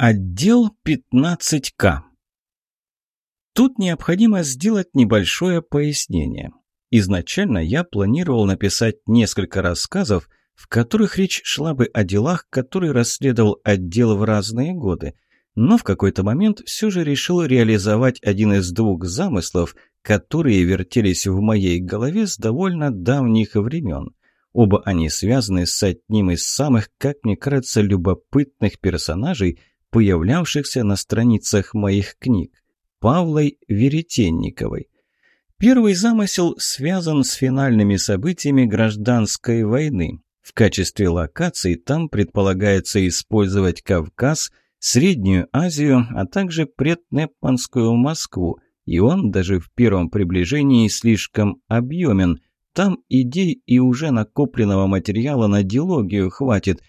Отдел 15К. Тут необходимо сделать небольшое пояснение. Изначально я планировал написать несколько рассказов, в которых речь шла бы о делах, которые расследовал отдел в разные годы. Но в какой-то момент все же решил реализовать один из двух замыслов, которые вертелись в моей голове с довольно давних времен. Оба они связаны с одним из самых, как мне кажется, любопытных персонажей, появлявшихся на страницах моих книг – Павлой Веретенниковой. Первый замысел связан с финальными событиями гражданской войны. В качестве локации там предполагается использовать Кавказ, Среднюю Азию, а также преднепманскую Москву, и он даже в первом приближении слишком объемен. Там идей и уже накопленного материала на дилогию хватит.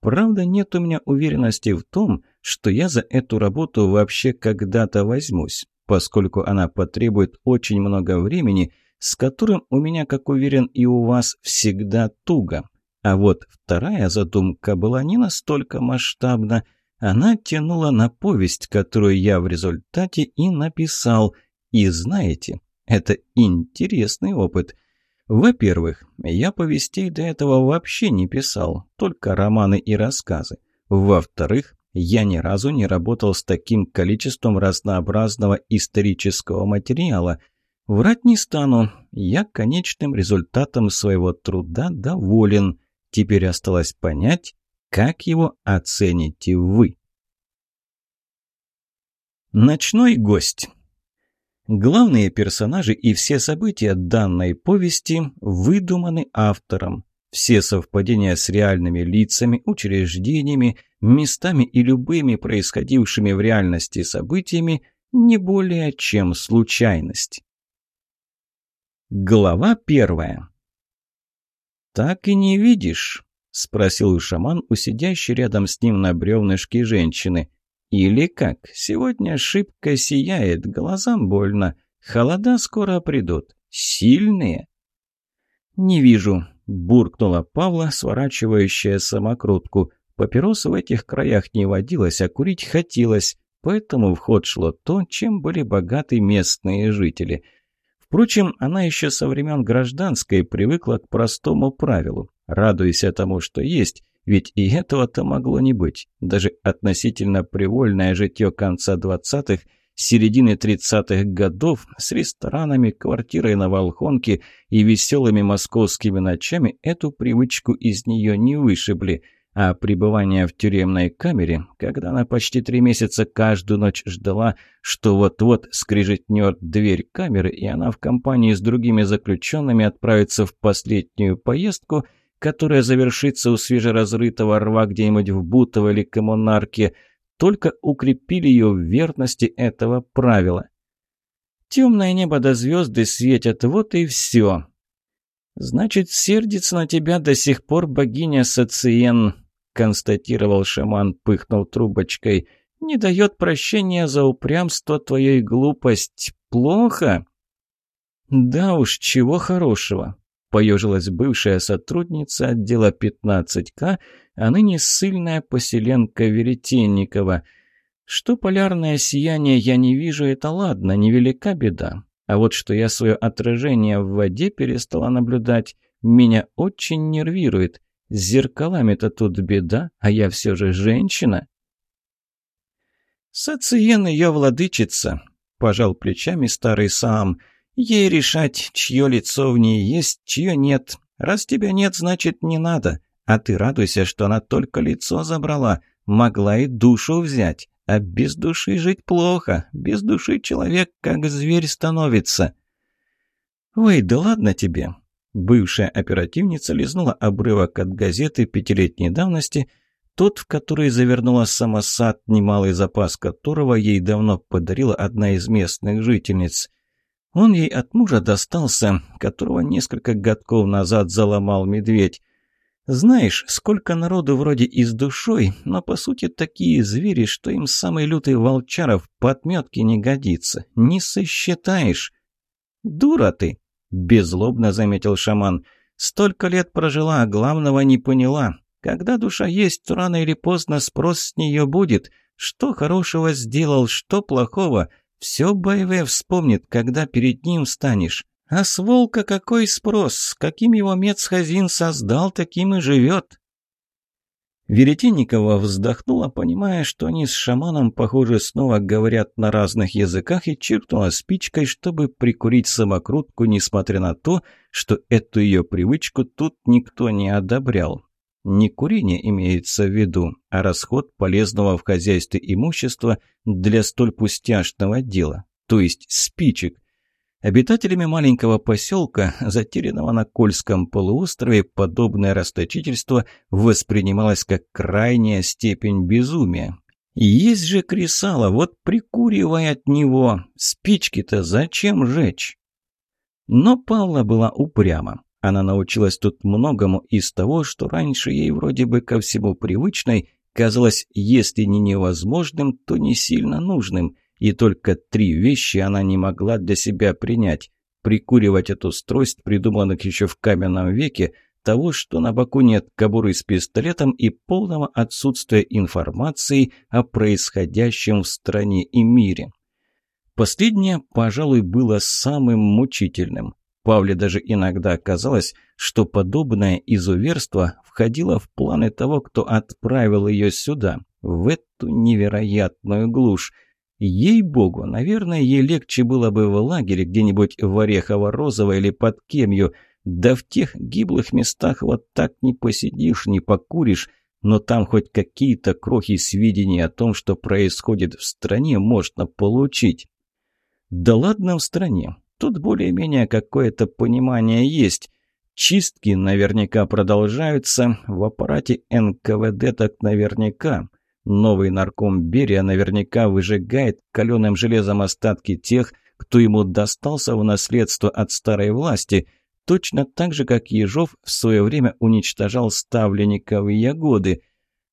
Правда, нет у меня уверенности в том, что я за эту работу вообще когда-то возьмусь, поскольку она потребует очень много времени, с которым у меня, как уверен и у вас, всегда туго. А вот вторая задумка была не настолько масштабна. Она тянула на повесть, которую я в результате и написал. И знаете, это интересный опыт. Во-первых, я повестей до этого вообще не писал, только романы и рассказы. Во-вторых, я ни разу не работал с таким количеством разнообразного исторического материала. Врать не стану, я конечным результатом своего труда доволен. Теперь осталось понять, как его оцените вы. Ночной гость Главные персонажи и все события данной повести выдуманы автором. Все совпадения с реальными лицами, учреждениями, местами и любыми происходившими в реальности событиями не более чем случайность. Глава первая. «Так и не видишь?» – спросил шаман у сидящей рядом с ним на бревнышке женщины. «Или как? Сегодня шибко сияет, глазам больно. Холода скоро придут. Сильные?» «Не вижу», – буркнула Павла, сворачивающая самокрутку. Папирос в этих краях не водилось, а курить хотелось, поэтому в ход шло то, чем были богаты местные жители. Впрочем, она еще со времен гражданской привыкла к простому правилу. Радуйся тому, что есть, ведь и этого-то могло не быть. Даже относительно привольное житье конца двадцатых, середины тридцатых годов с ресторанами, квартирой на Волхонке и веселыми московскими ночами эту привычку из нее не вышибли – а пребывание в тюремной камере, когда она почти три месяца каждую ночь ждала, что вот-вот скрижетнет дверь камеры, и она в компании с другими заключенными отправится в последнюю поездку, которая завершится у свежеразрытого рва где-нибудь в Бутово или Коммунарке, только укрепили ее в верности этого правила. Темное небо до звезды светят, вот и все. Значит, сердится на тебя до сих пор богиня Сациен, констатировал шаман, пыхнул трубочкой. «Не дает прощения за упрямство твоей глупость. Плохо?» «Да уж, чего хорошего», — поежилась бывшая сотрудница отдела 15К, а ныне ссыльная поселенка Веретенникова. «Что полярное сияние я не вижу, это ладно, невелика беда. А вот что я свое отражение в воде перестала наблюдать, меня очень нервирует. С зеркалами-то тут беда, а я все же женщина. Сациен ее владычица, пожал плечами старый сам. Ей решать, чье лицо в ней есть, чье нет. Раз тебя нет, значит не надо. А ты радуйся, что она только лицо забрала. Могла и душу взять. А без души жить плохо. Без души человек как зверь становится. Ой, да ладно тебе. Бывшая оперативница лизнула обрывок от газеты пятилетней давности, тот, в который завернула самосад, немалый запас которого ей давно подарила одна из местных жительниц. Он ей от мужа достался, которого несколько годков назад заломал медведь. Знаешь, сколько народу вроде и с душой, но по сути такие звери, что им самый лютый волчаров по отметке не годится. Не сосчитаешь. Дура ты, Беззлобно заметил шаман. Столько лет прожила, а главного не поняла. Когда душа есть, то рано или поздно спрос с нее будет. Что хорошего сделал, что плохого. Все боевое вспомнит, когда перед ним станешь. А с волка какой спрос? Каким его мецхазин создал, таким и живет. Веретенникова вздохнула, понимая, что они с шаманом, похоже, снова говорят на разных языках, и чиркнула спичкой, чтобы прикурить самокрутку, несмотря на то, что эту ее привычку тут никто не одобрял. Не курение имеется в виду, а расход полезного в хозяйстве имущества для столь пустяшного дела, то есть спичек – Обитателями маленького поселка, затерянного на Кольском полуострове, подобное расточительство воспринималось как крайняя степень безумия. Есть же кресало, вот прикуривай от него. Спички-то зачем жечь? Но Павла была упряма. Она научилась тут многому из того, что раньше ей вроде бы ко всему привычной казалось, если не невозможным, то не сильно нужным – и только три вещи она не могла для себя принять. Прикуривать эту стрость, придуманных еще в каменном веке, того, что на боку нет кобуры с пистолетом и полного отсутствия информации о происходящем в стране и мире. Последнее, пожалуй, было самым мучительным. Павле даже иногда казалось, что подобное изуверство входило в планы того, кто отправил ее сюда, в эту невероятную глушь – Ей-богу, наверное, ей легче было бы в лагере где-нибудь в Орехово-Розово или под Кемью. Да в тех гиблых местах вот так не посидишь, не покуришь, но там хоть какие-то крохи сведений о том, что происходит в стране, можно получить. Да ладно в стране, тут более-менее какое-то понимание есть. Чистки наверняка продолжаются, в аппарате НКВД так наверняка. Новый нарком Берия наверняка выжигает каленым железом остатки тех, кто ему достался в наследство от старой власти, точно так же, как Ежов в свое время уничтожал ставленников и ягоды.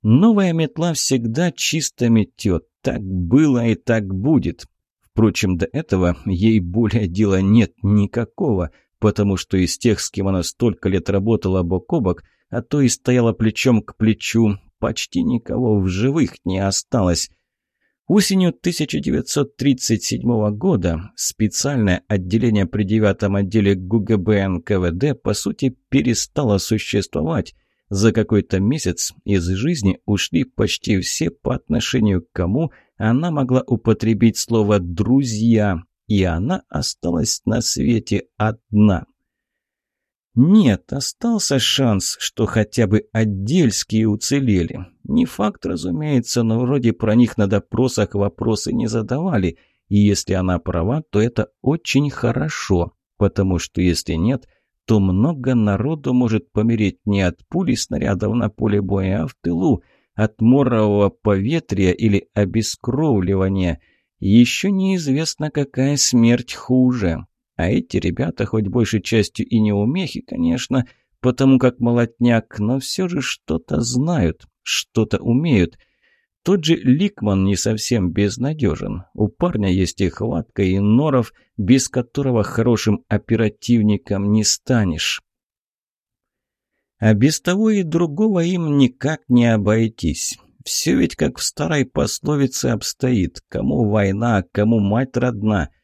Новая метла всегда чисто метет. Так было и так будет. Впрочем, до этого ей более дела нет никакого, потому что из тех, с кем она столько лет работала бок о бок, а то и стояла плечом к плечу, почти никого в живых не осталось. Осенью 1937 года специальное отделение при девятом отделе ГУГБ НКВД по сути перестало существовать. За какой-то месяц из жизни ушли почти все по отношению к кому она могла употребить слово «друзья», и она осталась на свете одна. Нет, остался шанс, что хотя бы отдельские уцелели. Не факт, разумеется, но вроде про них на допросах вопросы не задавали. И если она права, то это очень хорошо, потому что если нет, то много народу может помереть не от пули снарядов на поле боя, а в тылу, от морового поветрия или обескровливания. Еще неизвестно, какая смерть хуже. А эти ребята, хоть большей частью и не умехи, конечно, потому как молотняк, но все же что-то знают, что-то умеют. Тот же Ликман не совсем безнадежен. У парня есть и хватка, и норов, без которого хорошим оперативником не станешь. А без того и другого им никак не обойтись. Все ведь как в старой пословице обстоит. Кому война, кому мать родна –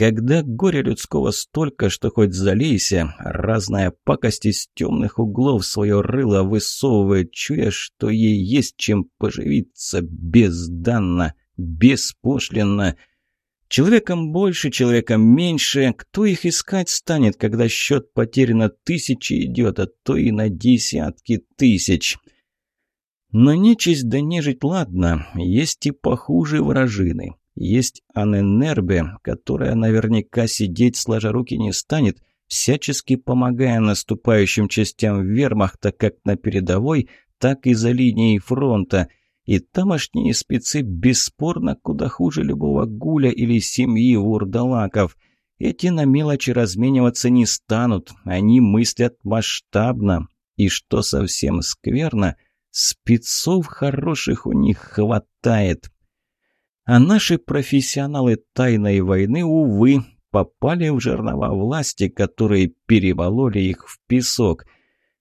когда горя людского столько, что хоть залейся, разная пакость из темных углов свое рыло высовывает, чуя, что ей есть чем поживиться безданно, беспошлинно. Человеком больше, человеком меньше. Кто их искать станет, когда счет потеряно тысячи идет, а то и на десятки тысяч? Но нечисть да нежить, ладно, есть и похуже вражины. Есть Аненербе, которая наверняка сидеть сложа руки не станет, всячески помогая наступающим частям вермахта как на передовой, так и за линией фронта. И тамошние спецы бесспорно куда хуже любого гуля или семьи вурдалаков. Эти на мелочи размениваться не станут, они мыслят масштабно. И что совсем скверно, спецов хороших у них хватает. А наши профессионалы тайной войны, увы, попали в жернова власти, которые перемололи их в песок.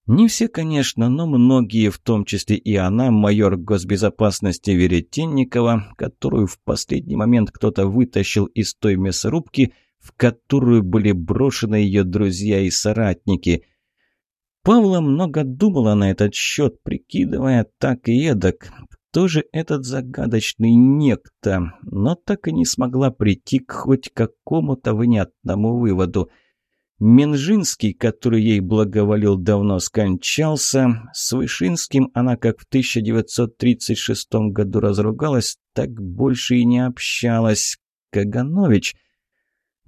Не все, конечно, но многие, в том числе и она, майор госбезопасности Веретенникова, которую в последний момент кто-то вытащил из той мясорубки, в которую были брошены ее друзья и соратники. Павла много думала на этот счет, прикидывая так и эдак, кто же этот загадочный некто, но так и не смогла прийти к хоть какому-то внятному выводу – Минжинский, который ей благоволил, давно скончался. С Вышинским она, как в 1936 году разругалась, так больше и не общалась. Каганович...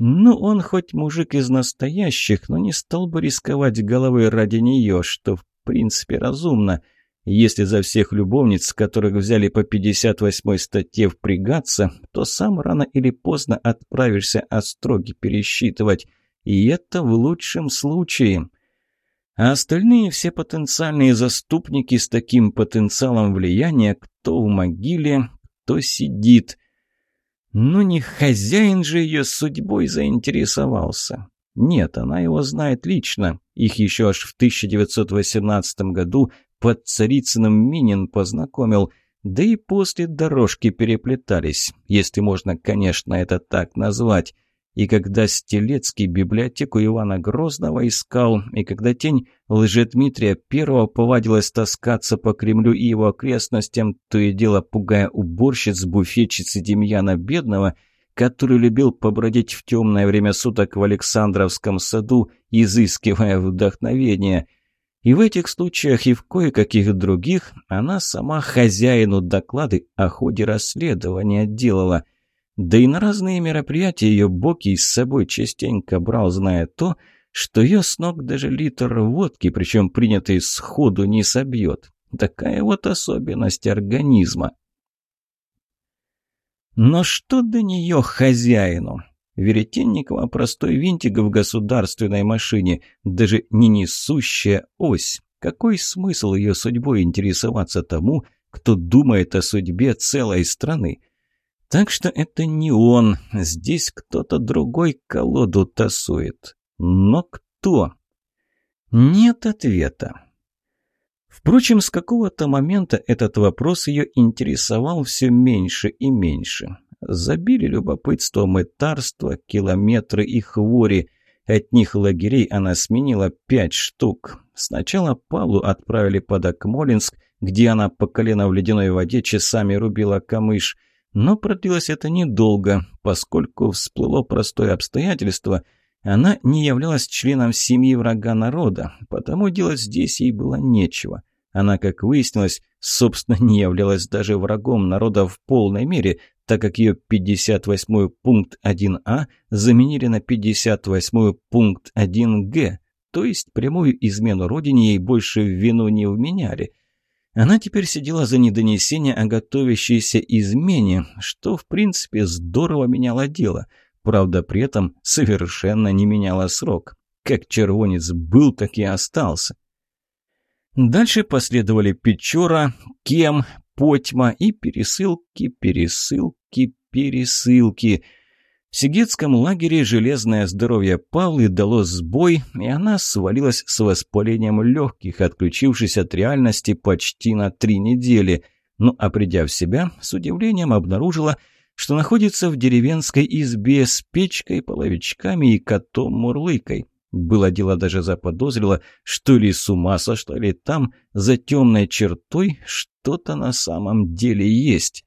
Ну, он хоть мужик из настоящих, но не стал бы рисковать головой ради нее, что в принципе разумно. Если за всех любовниц, которых взяли по 58-й статье впрягаться, то сам рано или поздно отправишься остроги пересчитывать. И это в лучшем случае. А остальные все потенциальные заступники с таким потенциалом влияния, кто в могиле, кто сидит. Ну не хозяин же ее судьбой заинтересовался. Нет, она его знает лично. Их еще аж в 1918 году под Царицыным Минин познакомил. Да и после дорожки переплетались, если можно, конечно, это так назвать. И когда Стелецкий библиотеку Ивана Грозного искал, и когда тень Лжедмитрия Первого повадилась таскаться по Кремлю и его окрестностям, то и дело пугая уборщиц, буфетчицы Демьяна Бедного, который любил побродить в темное время суток в Александровском саду, изыскивая вдохновение. И в этих случаях, и в кое-каких других, она сама хозяину доклады о ходе расследования делала – да и на разные мероприятия ее Боки с собой частенько брал, зная то, что ее с ног даже литр водки, причем принятый сходу, не собьет. Такая вот особенность организма. Но что до нее хозяину? Веретенникова простой винтик в государственной машине, даже не несущая ось. Какой смысл ее судьбой интересоваться тому, кто думает о судьбе целой страны? Так что это не он, здесь кто-то другой колоду тасует. Но кто? Нет ответа. Впрочем, с какого-то момента этот вопрос ее интересовал все меньше и меньше. Забили любопытство мытарство, километры и хвори. От них лагерей она сменила пять штук. Сначала Павлу отправили под Акмолинск, где она по колено в ледяной воде часами рубила камыш – но продлилось это недолго, поскольку всплыло простое обстоятельство. Она не являлась членом семьи врага народа, потому делать здесь ей было нечего. Она, как выяснилось, собственно, не являлась даже врагом народа в полной мере, так как ее 58-й пункт 1А заменили на 58-й пункт 1Г, то есть прямую измену родине ей больше в вину не вменяли – она теперь сидела за недонесение о готовящейся измене, что, в принципе, здорово меняло дело. Правда, при этом совершенно не меняло срок. Как червонец был, так и остался. Дальше последовали Печора, Кем, Потьма и пересылки, пересылки, пересылки – в Сигетском лагере железное здоровье Павлы дало сбой, и она свалилась с воспалением легких, отключившись от реальности почти на три недели. Но, а придя в себя, с удивлением обнаружила, что находится в деревенской избе с печкой, половичками и котом-мурлыкой. Было дело даже заподозрила, что ли с ума сошла, ли там, за темной чертой, что-то на самом деле есть.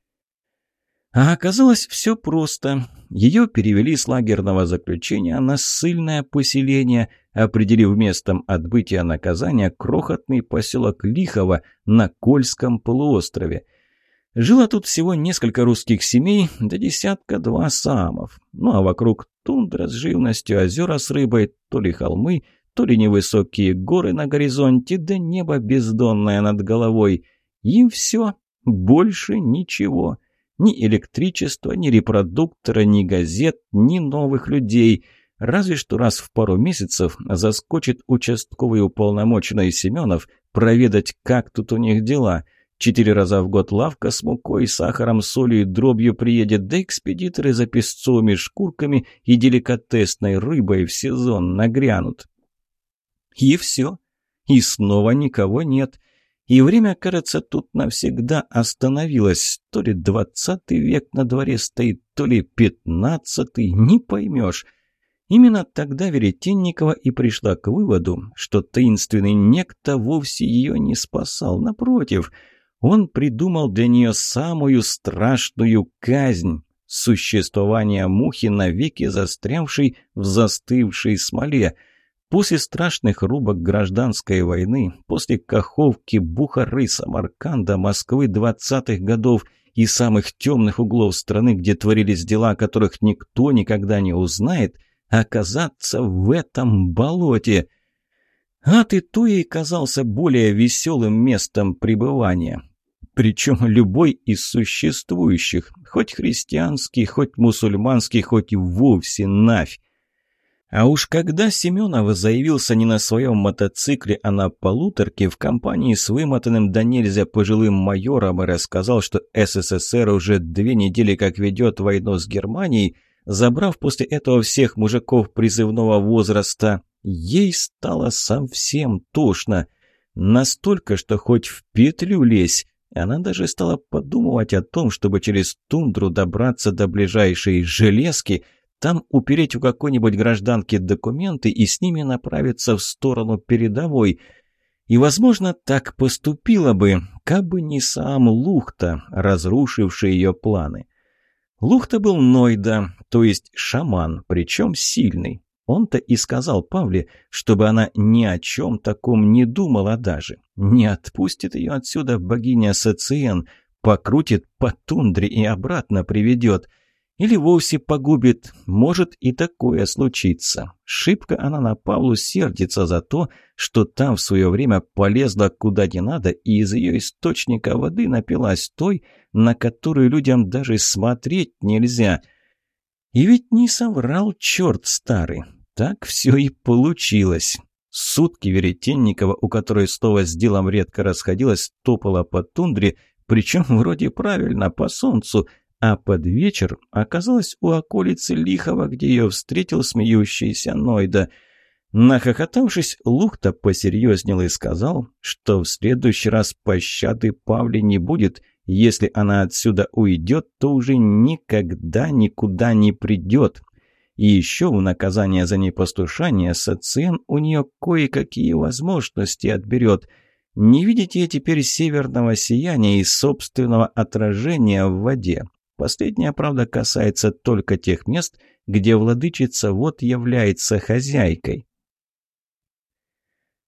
А оказалось все просто. Ее перевели с лагерного заключения на ссыльное поселение, определив местом отбытия наказания крохотный поселок Лихово на Кольском полуострове. Жило тут всего несколько русских семей, да десятка-два самов. Ну а вокруг тундра с живностью, озера с рыбой, то ли холмы, то ли невысокие горы на горизонте, да небо бездонное над головой. И все, больше ничего. Ни электричества, ни репродуктора, ни газет, ни новых людей. Разве что раз в пару месяцев заскочит участковый уполномоченный Семенов проведать, как тут у них дела. Четыре раза в год лавка с мукой, сахаром, солью и дробью приедет, да экспедиторы за песцовыми шкурками и деликатесной рыбой в сезон нагрянут. И все. И снова никого нет. И время, кажется, тут навсегда остановилось. То ли двадцатый век на дворе стоит, то ли пятнадцатый, не поймешь. Именно тогда Веретенникова и пришла к выводу, что таинственный некто вовсе ее не спасал. Напротив, он придумал для нее самую страшную казнь – существование мухи, навеки застрявшей в застывшей смоле – После страшных рубок гражданской войны, после Каховки, Бухары, Самарканда, Москвы 20-х годов и самых темных углов страны, где творились дела, которых никто никогда не узнает, оказаться в этом болоте. А ты то и казался более веселым местом пребывания. Причем любой из существующих, хоть христианский, хоть мусульманский, хоть и вовсе нафь. А уж когда Семенов заявился не на своем мотоцикле, а на полуторке в компании с вымотанным до нельзя пожилым майором и рассказал, что СССР уже две недели как ведет войну с Германией, забрав после этого всех мужиков призывного возраста, ей стало совсем тошно. Настолько, что хоть в петлю лезь, она даже стала подумывать о том, чтобы через тундру добраться до ближайшей железки – там упереть у какой-нибудь гражданки документы и с ними направиться в сторону передовой. И, возможно, так поступила бы, как бы не сам Лухта, разрушивший ее планы. Лухта был Нойда, то есть шаман, причем сильный. Он-то и сказал Павле, чтобы она ни о чем таком не думала даже. Не отпустит ее отсюда богиня Сациен, покрутит по тундре и обратно приведет – или вовсе погубит. Может и такое случиться. Шибко она на Павлу сердится за то, что там в свое время полезла куда не надо и из ее источника воды напилась той, на которую людям даже смотреть нельзя. И ведь не соврал черт старый. Так все и получилось. Сутки Веретенникова, у которой слово с делом редко расходилось, топала по тундре, причем вроде правильно, по солнцу – а под вечер оказалась у околицы Лихова, где ее встретил смеющийся Нойда. Нахохотавшись, Лухта посерьезнел и сказал, что в следующий раз пощады Павле не будет. Если она отсюда уйдет, то уже никогда никуда не придет. И еще в наказание за непослушание Сациен у нее кое-какие возможности отберет. Не видите теперь северного сияния и собственного отражения в воде. Последняя, правда, касается только тех мест, где владычица вот является хозяйкой.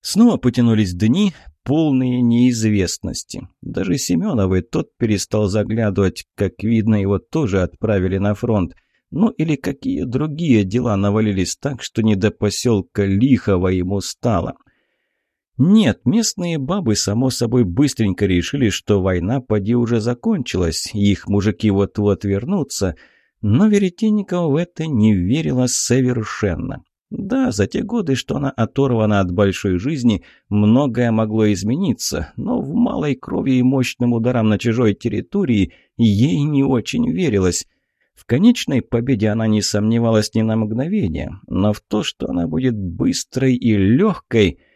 Снова потянулись дни, полные неизвестности. Даже Семеновой тот перестал заглядывать, как видно, его тоже отправили на фронт. Ну или какие другие дела навалились так, что не до поселка Лихова ему стало. Нет, местные бабы, само собой, быстренько решили, что война поди уже закончилась, их мужики вот-вот вернутся, но Веретенникова в это не верила совершенно. Да, за те годы, что она оторвана от большой жизни, многое могло измениться, но в малой крови и мощным ударом на чужой территории ей не очень верилось. В конечной победе она не сомневалась ни на мгновение, но в то, что она будет быстрой и легкой –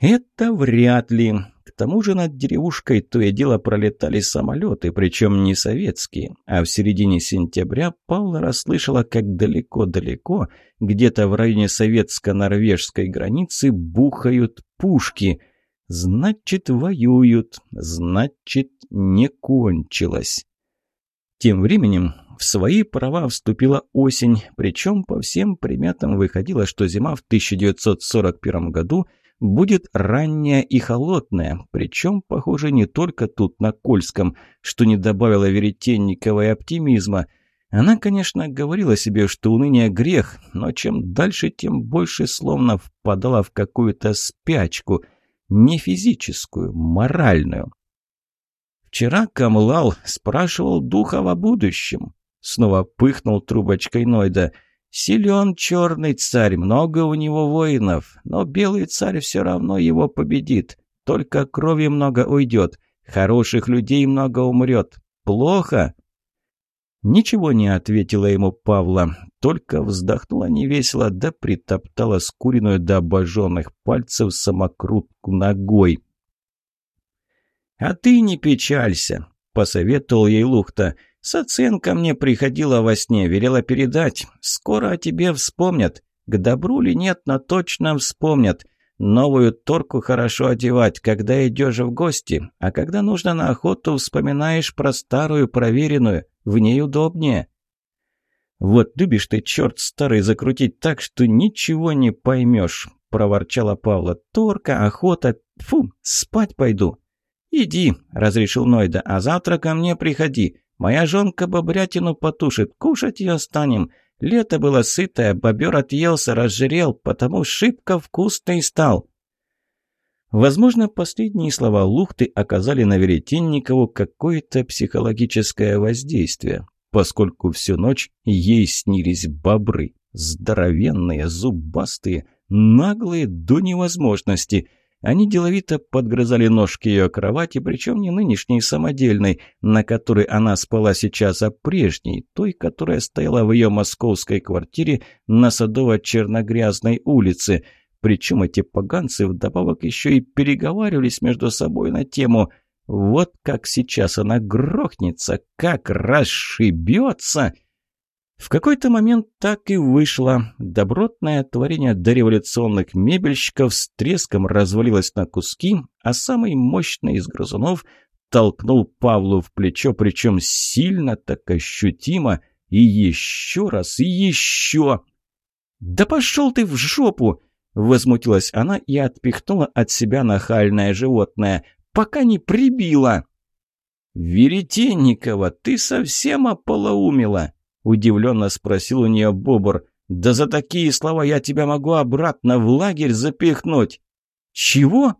это вряд ли. К тому же над деревушкой то и дело пролетали самолеты, причем не советские. А в середине сентября Павла расслышала, как далеко-далеко, где-то в районе советско-норвежской границы, бухают пушки. Значит, воюют. Значит, не кончилось. Тем временем в свои права вступила осень, причем по всем приметам выходило, что зима в 1941 году – будет ранняя и холодная, причем, похоже, не только тут, на Кольском, что не добавило Веретенниковой оптимизма. Она, конечно, говорила себе, что уныние грех, но чем дальше, тем больше словно впадала в какую-то спячку, не физическую, моральную. Вчера Камлал спрашивал Духов о будущем. Снова пыхнул трубочкой Нойда – Силен черный царь, много у него воинов, но белый царь все равно его победит. Только крови много уйдет, хороших людей много умрет. Плохо?» Ничего не ответила ему Павла, только вздохнула невесело, да притоптала скуренную до обожженных пальцев самокрутку ногой. «А ты не печалься», — посоветовал ей Лухта. «Саценка мне приходила во сне, велела передать. Скоро о тебе вспомнят. К добру ли нет, но точно вспомнят. Новую торку хорошо одевать, когда идешь в гости, а когда нужно на охоту, вспоминаешь про старую проверенную, в ней удобнее». «Вот любишь ты, черт старый, закрутить так, что ничего не поймешь», — проворчала Павла. «Торка, охота, фу, спать пойду». «Иди», — разрешил Нойда, — «а завтра ко мне приходи. Моя жонка бобрятину потушит, кушать ее станем. Лето было сытое, бобер отъелся, разжирел, потому шибко вкусный стал». Возможно, последние слова Лухты оказали на Веретенникову какое-то психологическое воздействие, поскольку всю ночь ей снились бобры. Здоровенные, зубастые, наглые до невозможности – они деловито подгрызали ножки ее кровати, причем не нынешней самодельной, на которой она спала сейчас, а прежней, той, которая стояла в ее московской квартире на Садово-Черногрязной улице. Причем эти поганцы вдобавок еще и переговаривались между собой на тему «Вот как сейчас она грохнется, как расшибется!» В какой-то момент так и вышло. Добротное творение дореволюционных мебельщиков с треском развалилось на куски, а самый мощный из грызунов толкнул Павлу в плечо, причем сильно, так ощутимо, и еще раз, и еще. «Да пошел ты в жопу!» — возмутилась она и отпихнула от себя нахальное животное. «Пока не прибила!» «Веретенникова, ты совсем ополоумела!» Удивленно спросил у нее Бобр. «Да за такие слова я тебя могу обратно в лагерь запихнуть!» «Чего?»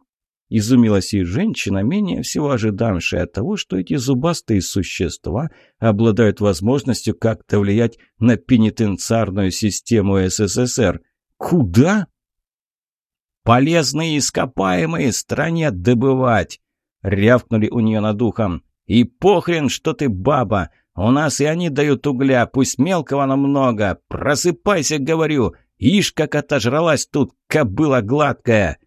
Изумилась и женщина, менее всего ожидавшая того, что эти зубастые существа обладают возможностью как-то влиять на пенитенциарную систему СССР. «Куда?» «Полезные ископаемые стране добывать!» — рявкнули у нее над ухом. «И похрен, что ты баба! У нас и они дают угля, пусть мелкого, но много. Просыпайся, говорю. Ишь, как отожралась тут кобыла гладкая!»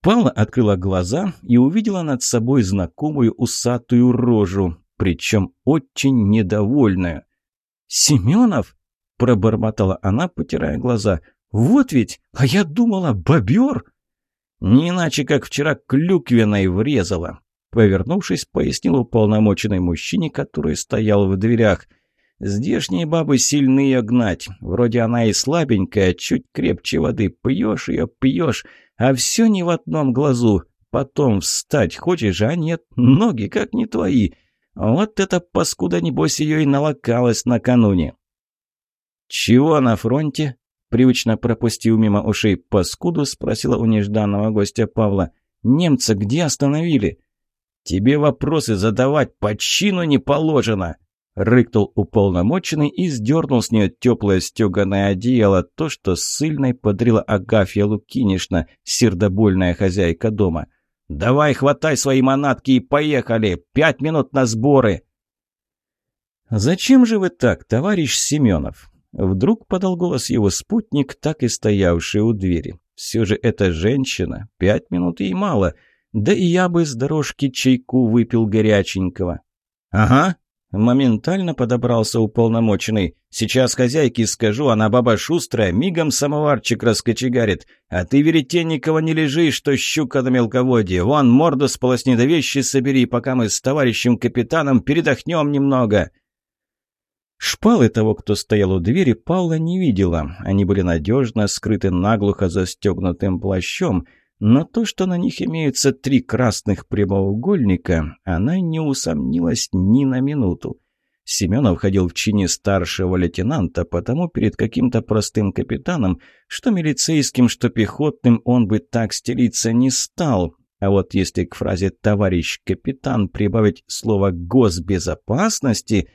Павла открыла глаза и увидела над собой знакомую усатую рожу, причем очень недовольную. «Семенов?» – пробормотала она, потирая глаза. «Вот ведь! А я думала, бобер!» «Не иначе, как вчера клюквиной врезала. Повернувшись, пояснил уполномоченный мужчине, который стоял в дверях. «Здешние бабы сильные гнать. Вроде она и слабенькая, чуть крепче воды. Пьешь ее, пьешь, а все не в одном глазу. Потом встать хочешь, а нет, ноги как не твои. Вот эта паскуда, небось, ее и налокалась накануне». «Чего на фронте?» Привычно пропустив мимо ушей паскуду, спросила у нежданного гостя Павла. «Немца где остановили?» «Тебе вопросы задавать по чину не положено!» Рыкнул уполномоченный и сдернул с нее теплое стеганое одеяло, то, что ссыльной подарила Агафья Лукинишна, сердобольная хозяйка дома. «Давай, хватай свои манатки и поехали! Пять минут на сборы!» «Зачем же вы так, товарищ Семенов?» Вдруг подал голос его спутник, так и стоявший у двери. «Все же эта женщина, пять минут ей мало!» Да и я бы с дорожки чайку выпил горяченького. Ага, моментально подобрался уполномоченный. Сейчас хозяйке скажу, она баба шустрая, мигом самоварчик раскочегарит. А ты, Веретенникова, не лежи, что щука на мелководье. Вон, морду сполосни да вещи собери, пока мы с товарищем капитаном передохнем немного. Шпалы того, кто стоял у двери, Паула не видела. Они были надежно скрыты наглухо застегнутым плащом — но то, что на них имеются три красных прямоугольника, она не усомнилась ни на минуту. Семенов ходил в чине старшего лейтенанта, потому перед каким-то простым капитаном, что милицейским, что пехотным, он бы так стелиться не стал. А вот если к фразе «товарищ капитан» прибавить слово «госбезопасности»,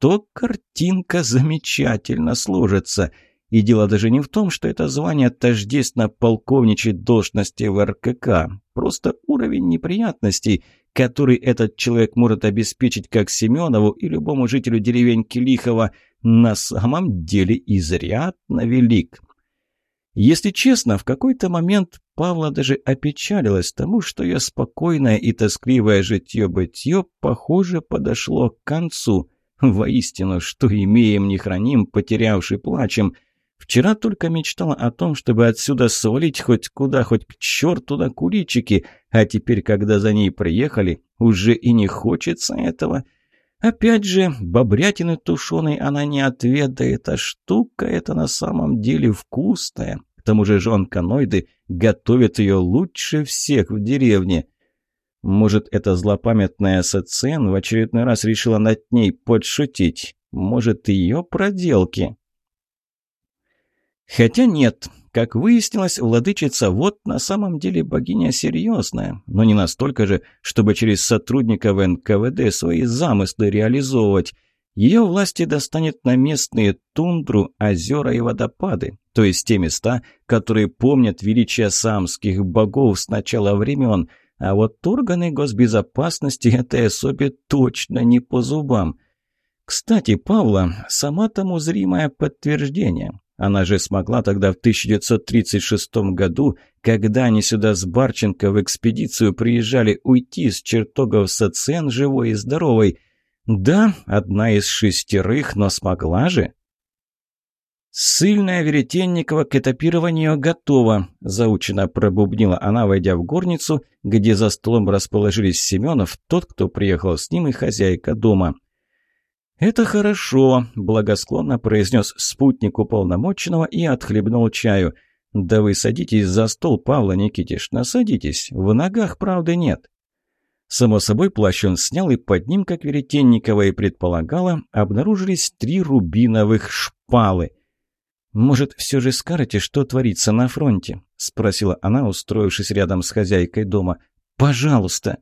то картинка замечательно сложится – и дело даже не в том, что это звание тождественно полковничьей должности в РКК. Просто уровень неприятностей, который этот человек может обеспечить как Семенову и любому жителю деревеньки Лихова, на самом деле изрядно велик. Если честно, в какой-то момент Павла даже опечалилась тому, что ее спокойное и тоскливое житье-бытье, похоже, подошло к концу. Воистину, что имеем, не храним, потерявший плачем. Вчера только мечтала о том, чтобы отсюда свалить хоть куда, хоть к черту на куличики, а теперь, когда за ней приехали, уже и не хочется этого. Опять же, бобрятины тушеной она не отведает, а штука эта на самом деле вкусная тому же жонканоиды готовят ее лучше всех в деревне. Может, эта злопамятная Сацен в очередной раз решила над ней подшутить? Может, ее проделки? Хотя нет, как выяснилось, владычица вот на самом деле богиня серьезная, но не настолько же, чтобы через сотрудников НКВД свои замыслы реализовывать. Ее власти достанет на местные тундру, озера и водопады, то есть те места, которые помнят величие самских богов с начала времен, а вот органы госбезопасности этой особе точно не по зубам. Кстати, Павла, сама тому зримое подтверждение. Она же смогла тогда в 1936 году, когда они сюда с Барченко в экспедицию приезжали, уйти с чертогов Сацен живой и здоровой – да, одна из шестерых, но смогла же. «Сыльная Веретенникова к этапированию готова», – заучено пробубнила она, войдя в горницу, где за столом расположились Семенов, тот, кто приехал с ним, и хозяйка дома. «Это хорошо», – благосклонно произнес спутник уполномоченного и отхлебнул чаю. «Да вы садитесь за стол, Павла Никитишна, садитесь. В ногах правды нет». Само собой, плащ он снял, и под ним, как Веретенникова и предполагала, обнаружились три рубиновых шпалы. «Может, все же скажете, что творится на фронте?» — спросила она, устроившись рядом с хозяйкой дома. «Пожалуйста!»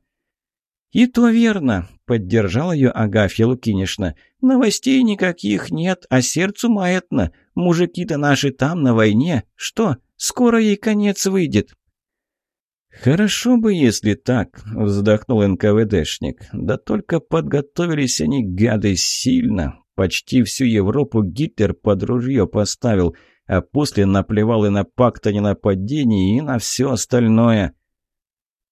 «И то верно», — поддержала ее Агафья Лукинишна. «Новостей никаких нет, а сердцу маятно. Мужики-то наши там, на войне. Что, скоро ей конец выйдет?» «Хорошо бы, если так», — вздохнул НКВДшник. «Да только подготовились они, гады, сильно. Почти всю Европу Гитлер под ружье поставил, а после наплевал и на пакт о ненападении, и на все остальное».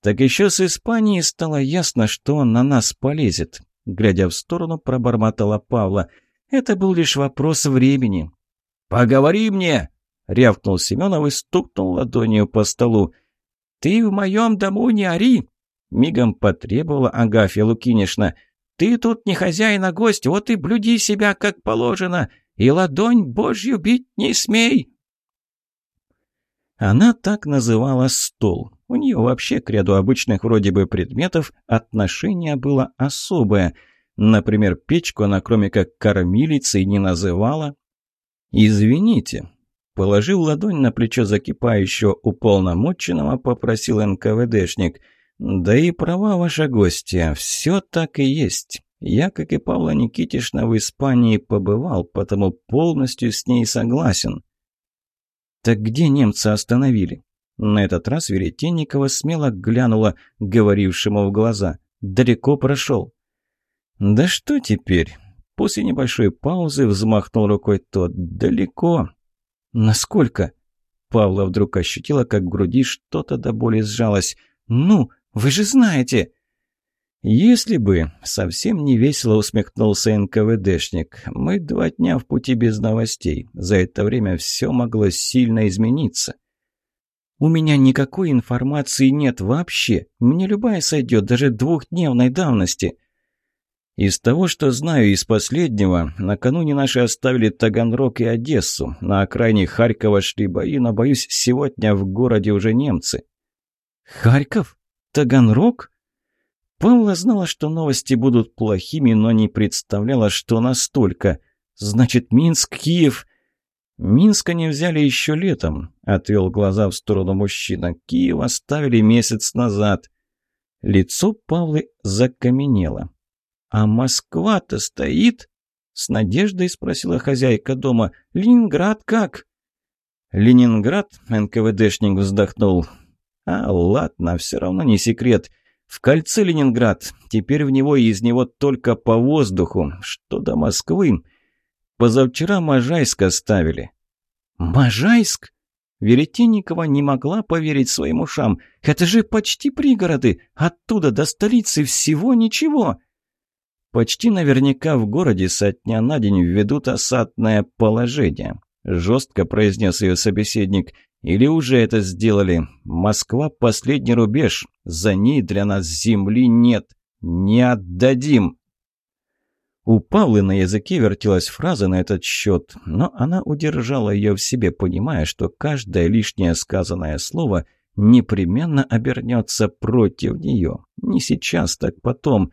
«Так еще с Испанией стало ясно, что он на нас полезет», — глядя в сторону, пробормотала Павла. «Это был лишь вопрос времени». «Поговори мне!» — рявкнул Семенов и стукнул ладонью по столу. «Ты в моем дому не ори!» — мигом потребовала Агафья Лукинишна. «Ты тут не хозяин, а гость, вот и блюди себя как положено, и ладонь Божью бить не смей!» Она так называла стол. У нее вообще к ряду обычных вроде бы предметов отношение было особое. Например, печку она кроме как кормилицей не называла. «Извините, Положив ладонь на плечо закипающего уполномоченного, попросил НКВДшник. «Да и права ваша гостья, все так и есть. Я, как и Павла Никитишна, в Испании побывал, потому полностью с ней согласен». «Так где немцы остановили?» На этот раз Веретенникова смело глянула говорившему в глаза. «Далеко прошел». «Да что теперь?» После небольшой паузы взмахнул рукой тот. «Далеко. «Насколько?» Павла вдруг ощутила, как в груди что-то до боли сжалось. «Ну, вы же знаете!» «Если бы...» — совсем невесело усмехнулся НКВДшник. «Мы два дня в пути без новостей. За это время все могло сильно измениться». «У меня никакой информации нет вообще. Мне любая сойдет, даже двухдневной давности». Из того, что знаю из последнего, накануне наши оставили Таганрог и Одессу. На окраине Харькова шли бои, но, боюсь, сегодня в городе уже немцы. Харьков? Таганрог? Павла знала, что новости будут плохими, но не представляла, что настолько. Значит, Минск, Киев... «Минска не взяли еще летом», — отвел глаза в сторону мужчина. «Киев оставили месяц назад». Лицо Павлы закаменело. «А Москва-то стоит?» — с надеждой спросила хозяйка дома. «Ленинград как?» «Ленинград?» — НКВДшник вздохнул. «А, ладно, все равно не секрет. В кольце Ленинград. Теперь в него и из него только по воздуху. Что до Москвы? Позавчера Можайск оставили». «Можайск?» Веретенникова не могла поверить своим ушам. «Это же почти пригороды! Оттуда до столицы всего ничего!» «Почти наверняка в городе со дня на день введут осадное положение», — жестко произнес ее собеседник. «Или уже это сделали? Москва — последний рубеж. За ней для нас земли нет. Не отдадим!» У Павлы на языке вертелась фраза на этот счет, но она удержала ее в себе, понимая, что каждое лишнее сказанное слово непременно обернется против нее. Не сейчас, так потом.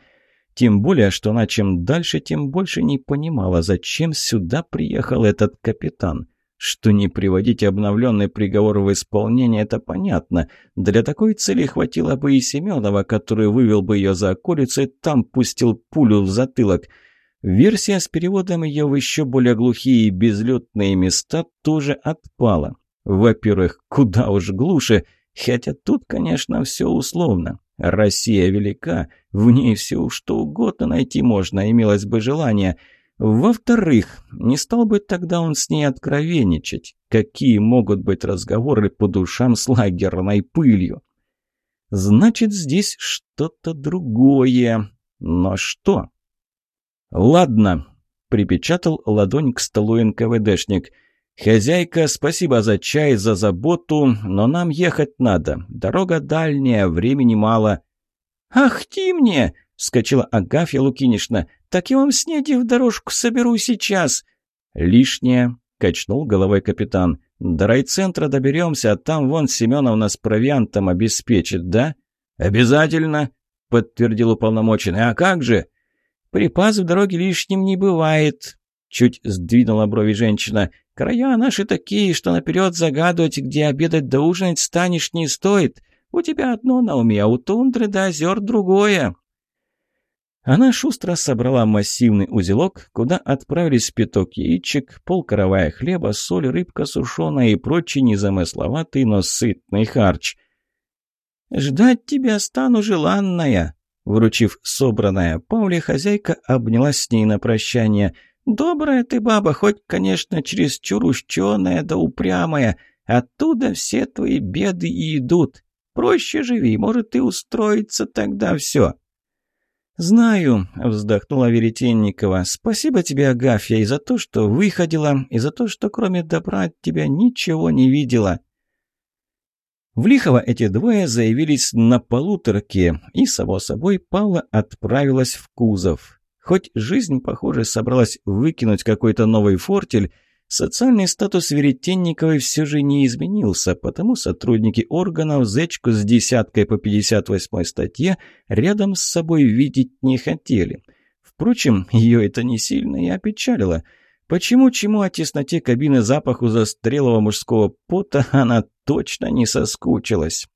Тем более, что она чем дальше, тем больше не понимала, зачем сюда приехал этот капитан. Что не приводить обновленный приговор в исполнение, это понятно. Для такой цели хватило бы и Семенова, который вывел бы ее за околицу и там пустил пулю в затылок – Версия с переводом ее в еще более глухие и безлюдные места тоже отпала. Во-первых, куда уж глуше, хотя тут, конечно, все условно. Россия велика, в ней все что угодно найти можно, имелось бы желание. Во-вторых, не стал бы тогда он с ней откровенничать. Какие могут быть разговоры по душам с лагерной пылью? Значит, здесь что-то другое. Но что? «Ладно», — припечатал ладонь к столу НКВДшник. «Хозяйка, спасибо за чай, за заботу, но нам ехать надо. Дорога дальняя, времени мало». «Ах ты мне!» — вскочила Агафья Лукинишна. «Так я вам снеди в дорожку соберу сейчас». «Лишнее», — качнул головой капитан. «До райцентра доберемся, а там вон Семенов нас провиантом обеспечит, да?» «Обязательно», — подтвердил уполномоченный. «А как же?» «Припас в дороге лишним не бывает», — чуть сдвинула брови женщина. «Края наши такие, что наперед загадывать, где обедать да ужинать станешь, не стоит. У тебя одно на уме, а у тундры до озер другое». Она шустро собрала массивный узелок, куда отправились пяток яичек, полкоровая хлеба, соль, рыбка сушеная и прочий незамысловатый, но сытный харч. «Ждать тебя стану, желанная», Вручив собранное Пауле, хозяйка обнялась с ней на прощание. «Добрая ты баба, хоть, конечно, чересчур ущеная да упрямая. Оттуда все твои беды и идут. Проще живи, может, и устроиться тогда все». «Знаю», — вздохнула Веретенникова. «Спасибо тебе, Агафья, и за то, что выходила, и за то, что кроме добра от тебя ничего не видела». В Лихово эти двое заявились на полуторке, и, само собой, Павла отправилась в кузов. Хоть жизнь, похоже, собралась выкинуть какой-то новый фортель, социальный статус Веретенниковой все же не изменился, потому сотрудники органов зечку с десяткой по 58 статье рядом с собой видеть не хотели. Впрочем, ее это не сильно и опечалило – Почему-чему о тесноте кабины запаху застрелого мужского пота она точно не соскучилась.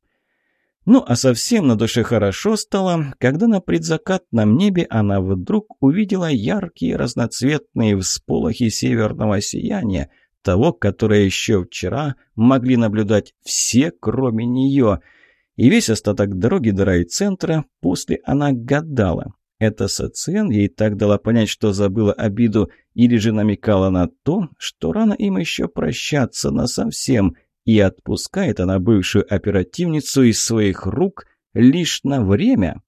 Ну, а совсем на душе хорошо стало, когда на предзакатном небе она вдруг увидела яркие разноцветные всполохи северного сияния, того, которое еще вчера могли наблюдать все, кроме нее. И весь остаток дороги до райцентра после она гадала, эта Сациен ей так дала понять, что забыла обиду, или же намекала на то, что рано им еще прощаться насовсем, и отпускает она бывшую оперативницу из своих рук лишь на время.